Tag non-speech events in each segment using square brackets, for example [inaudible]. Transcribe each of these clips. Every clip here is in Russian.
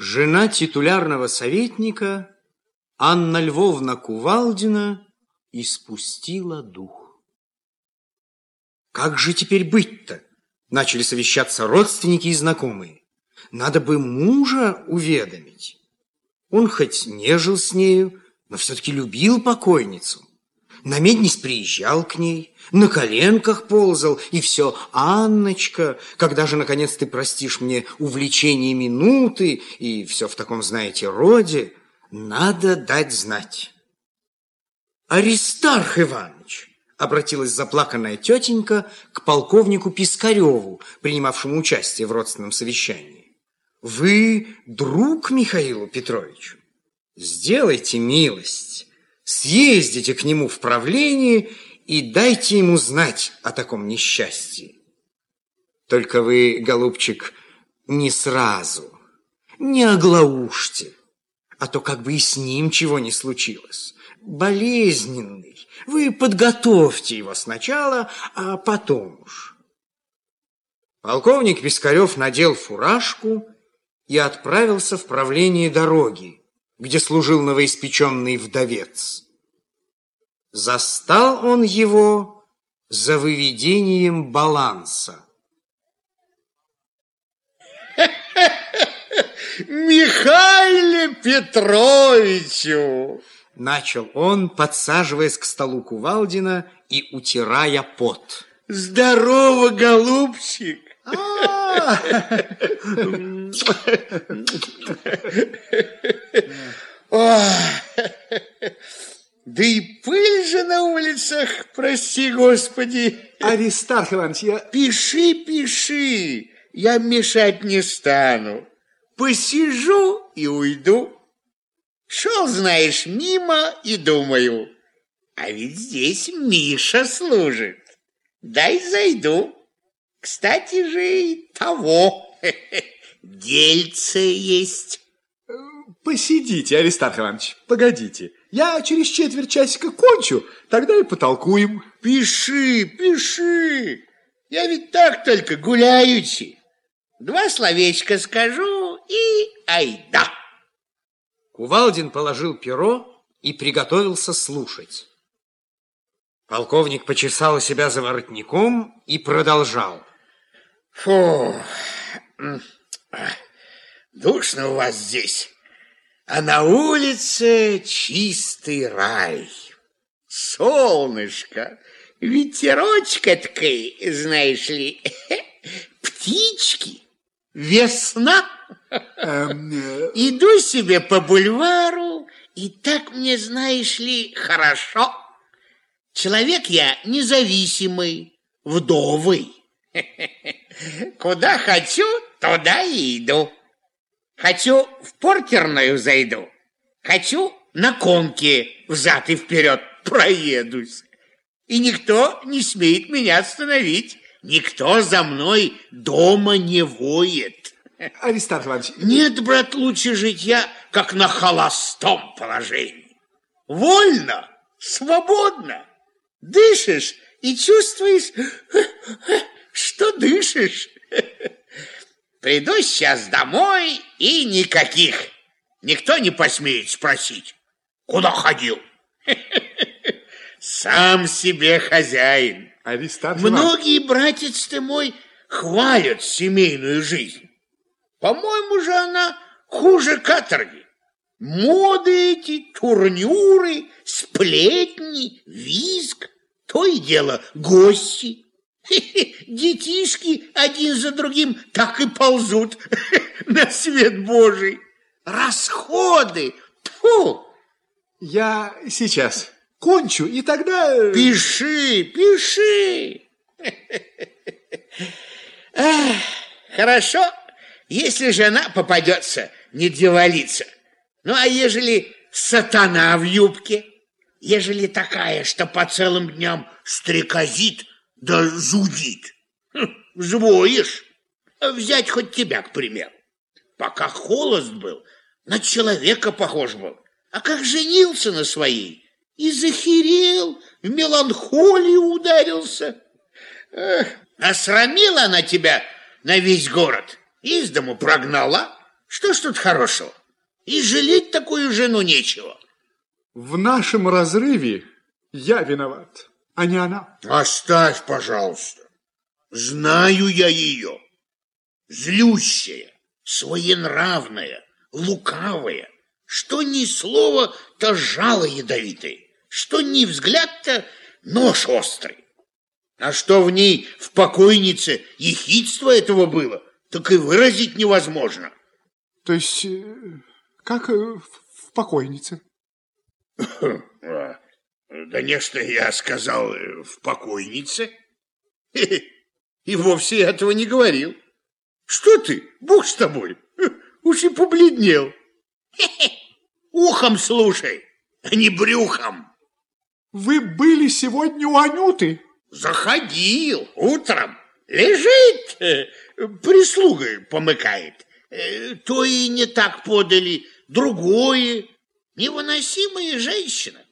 Жена титулярного советника Анна Львовна Кувалдина испустила дух. Как же теперь быть-то? Начали совещаться родственники и знакомые. Надо бы мужа уведомить. Он хоть не жил с нею, но все-таки любил покойницу. На меднись приезжал к ней, на коленках ползал, и все, Анночка, когда же, наконец, ты простишь мне увлечение минуты, и все в таком, знаете, роде, надо дать знать. Аристарх Иванович, обратилась заплаканная тетенька к полковнику Пискареву, принимавшему участие в родственном совещании. Вы друг Михаилу Петровичу. Сделайте милость, съездите к нему в правление и дайте ему знать о таком несчастье. Только вы, голубчик, не сразу, не оглаушьте, а то как бы и с ним чего не случилось. Болезненный, вы подготовьте его сначала, а потом уж. Полковник Пискарев надел фуражку и отправился в правление дороги, где служил новоиспеченный вдовец. Застал он его за выведением баланса. [laughs] Михаиле Петровичу! Начал он, подсаживаясь к столу Кувалдина и утирая пот. Здорово, голубчик! А! [laughs] Да и пыль же на улицах, прости господи. Аристарх Иванович, я... Пиши, пиши, я мешать не стану. Посижу и уйду. Шел, знаешь, мимо и думаю, а ведь здесь Миша служит. Дай зайду. Кстати же и того, [laughs] дельце есть. Посидите, Аристарх Иванович, погодите. Я через четверть часика кончу, тогда и потолкуем. Пиши, пиши. Я ведь так только гуляючи. Два словечка скажу и айда. Кувалдин положил перо и приготовился слушать. Полковник почесал себя за воротником и продолжал. Фу, душно у вас здесь а на улице чистый рай. Солнышко, ветерочка такой, знаешь ли, [laughs] птички, весна. Эм, э. Иду себе по бульвару, и так мне, знаешь ли, хорошо. Человек я независимый, вдовый. [laughs] Куда хочу, туда и иду. Хочу в портерную зайду. Хочу на конке взад и вперед проедусь. И никто не смеет меня остановить. Никто за мной дома не воет. Аристарх Иванович... Нет, брат, лучше жить я, как на холостом положении. Вольно, свободно. Дышишь и чувствуешь, [laughs] что дышишь. [laughs] Приду сейчас домой и никаких. Никто не посмеет спросить, куда ходил. [laughs] Сам себе хозяин. Аристарх Многие, братец ты мой, хвалят семейную жизнь. По-моему же она хуже каторги. Моды эти, турнюры, сплетни, визг, то и дело гости. [laughs] Детишки один за другим так и ползут [laughs] на свет Божий. Расходы! Тьфу! Я сейчас кончу, и тогда... Э, пиши, пиши! [laughs] Хорошо, если жена попадется, не дьяволица. Ну, а ежели сатана в юбке? Ежели такая, что по целым дням стрекозит, да зудит. Хм, взвоишь. Взять хоть тебя, к примеру. Пока холост был, на человека похож был. А как женился на своей, и захерел, в меланхолию ударился. Эх, осрамила она тебя на весь город, из дому прогнала, Что ж тут хорошего? И жалеть такую жену нечего. В нашем разрыве я виноват, а не она. Оставь, пожалуйста. Знаю я ее. Злющая, своенравная, лукавая. Что ни слово, то жало ядовитое. Что ни взгляд, то нож острый. А что в ней, в покойнице, ехидство этого было, так и выразить невозможно. То есть, э, как э, в покойнице? Да, Конечно, я сказал э, в покойнице. [laughs] И вовсе этого не говорил. Что ты, Бог с тобой, [laughs] уж и побледнел. [laughs] Ухом слушай, а не брюхом. Вы были сегодня у Анюты? Заходил утром. Лежит, э, прислугой помыкает. Э, То и не так подали, другое. Невыносимая женщина.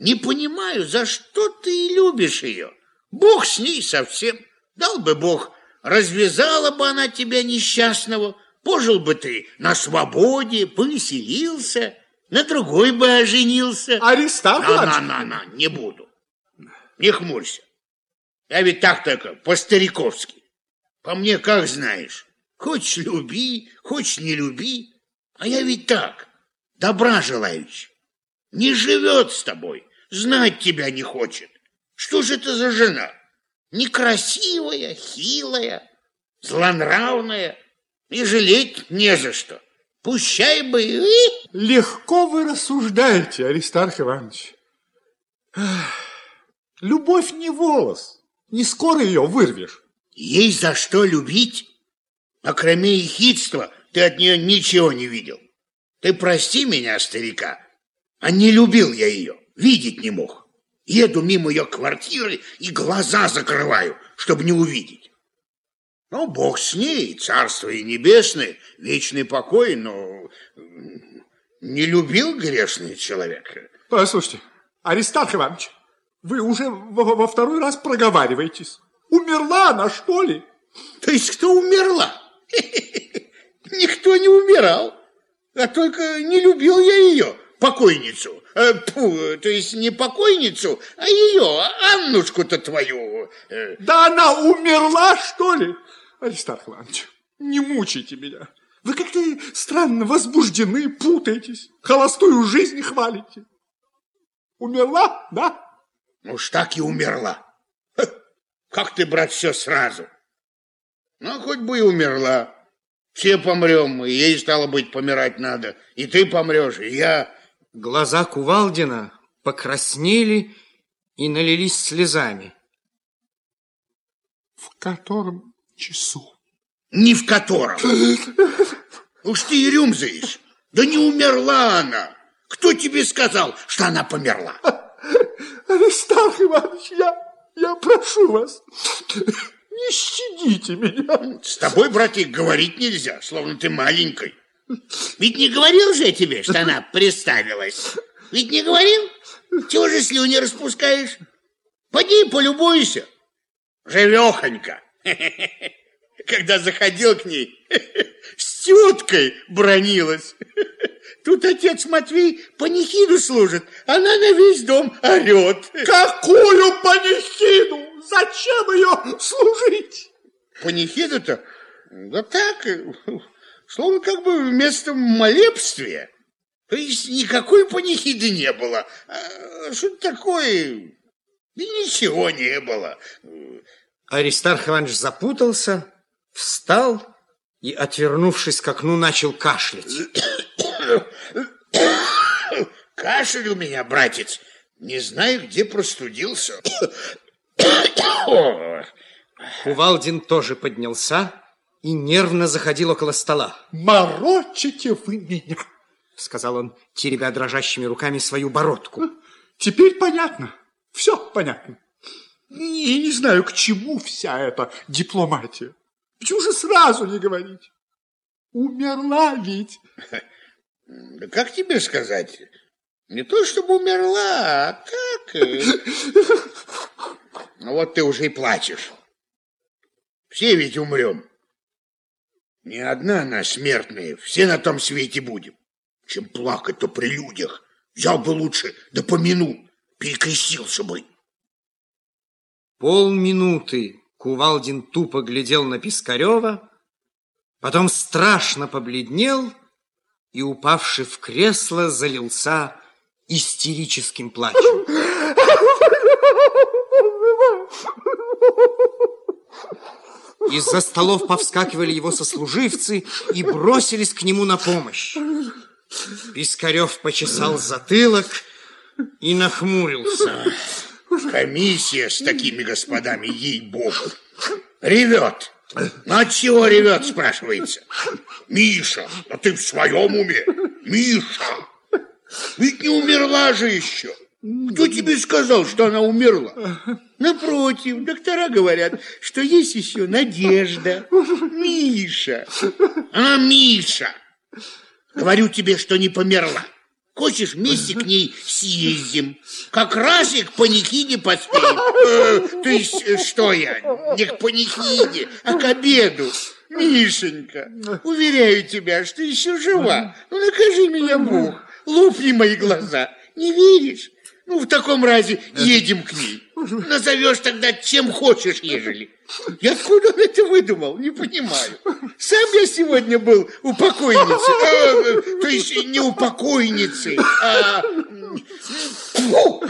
Не понимаю, за что ты любишь ее. Бог с ней совсем. Дал бы Бог, развязала бы она тебя несчастного, пожил бы ты на свободе, повеселился, на другой бы оженился. Аристарх На, Иванович? на, на, на, не буду. Не хмурься. Я ведь так только, по-стариковски. По мне, как знаешь, хочешь люби, хочешь не люби. А я ведь так, добра желающий. Не живет с тобой, знать тебя не хочет. Что же это за жена? Некрасивая, хилая, злонравная. И жалеть не за что. Пущай бы и... Легко вы рассуждаете, Аристарх Иванович. Любовь не волос. Не скоро ее вырвешь. Есть за что любить. А кроме ехидства ты от нее ничего не видел. Ты прости меня, старика, а не любил я ее, видеть не мог. Еду мимо ее квартиры и глаза закрываю, чтобы не увидеть. Ну, Бог с ней, царство и небесное, вечный покой, но не любил грешный человек. Послушайте, Аристарх Иванович, вы уже во, во второй раз проговариваетесь. Умерла она, что ли? То есть кто умерла? [laughs] Никто не умирал, а только не любил я ее, покойницу. Э, пфу, то есть не покойницу, а ее, Аннушку-то твою. Э, Да она умерла, что ли? Аристарх Иванович, не мучайте меня. Вы как-то странно возбуждены, путаетесь, холостую жизнь хвалите. Умерла, да? Уж так и умерла. Ха, Как ты, брат, все сразу? Ну, хоть бы и умерла. Все помрем, и ей, стало быть, помирать надо. И ты помрешь, и я... Глаза Кувалдина покраснели и налились слезами. В котором часу? Ни в котором. Уж ты и рюмзаешь. Да не умерла она. Кто тебе сказал, что она померла? Аристарх Иванович, я, я прошу вас, не щадите меня. С тобой, братик, говорить нельзя, словно ты маленькой. Ведь не говорил же я тебе, что она представилась? Ведь не говорил? Чего же слюни распускаешь? Поди полюбуйся. Живехонька. Когда заходил к ней, с теткой бронилась. Тут отец Матвей панихиду служит, она на весь дом орет. Какую панихиду? Зачем ее служить? Панихида-то, да так, словно как бы вместо молебствия. То есть никакой панихиды не было. А что-то такое, и ничего не было. Аристарх Иванович запутался, встал и, отвернувшись к окну, начал кашлять. Кашель у меня, братец, не знаю, где простудился. Кувалдин тоже поднялся и нервно заходил около стола. Морочите вы меня. Сказал он, теребя дрожащими руками свою бородку. Теперь понятно. Все понятно. И не знаю, к чему вся эта дипломатия. Почему же сразу не говорить? Умерла ведь. Да [laughs] как тебе сказать? Не то чтобы умерла, а так... [laughs] Ну вот ты уже и плачешь. Все ведь умрем. Не одна она смертная, все на том свете будем. Чем плакать-то при людях. Взял бы лучше, да помянул, перекрестился бы. Полминуты Кувалдин тупо глядел на Пискарева, потом страшно побледнел и, упавший в кресло, залился истерическим плачем. [laughs] Из-за столов повскакивали его сослуживцы и бросились к нему на помощь. Пискарев почесал затылок и нахмурился. Комиссия с такими господами, ей-богу, ревет. Ну, от чего ревет, спрашивается? Миша, а ты в своем уме? Миша, ведь не умерла же еще. Кто тебе сказал, что она умерла? Напротив, доктора говорят, что есть еще надежда. Миша, а Миша, говорю тебе, что не померла. Хочешь, вместе к ней съездим? Как раз и к панихиде поспеем. Э, то есть, э, что я? Не к панихиде, а к обеду. Мишенька, уверяю тебя, что еще жива. Ну, накажи меня, Бог. Лупни мои глаза. Не веришь? Ну, в таком разе едем к ней. Назовешь тогда чем хочешь, ежели. И откуда он это выдумал, не понимаю. Сам я сегодня был у покойницы. А, то есть не у покойницы, а... Фу!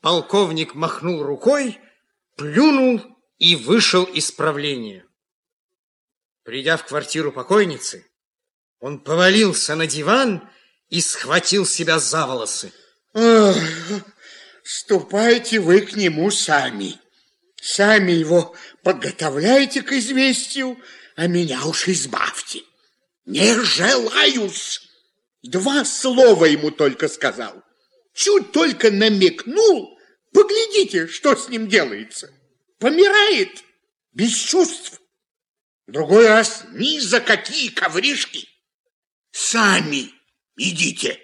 Полковник махнул рукой, плюнул и вышел из правления. Придя в квартиру покойницы, он повалился на диван и схватил себя за волосы. Ступайте вы к нему сами. Сами его подготовляйте к известию, а меня уж избавьте. Не желаюсь. Два слова ему только сказал. Чуть только намекнул, поглядите, что с ним делается. Помирает без чувств. Другой раз ни за какие ковришки. Сами идите.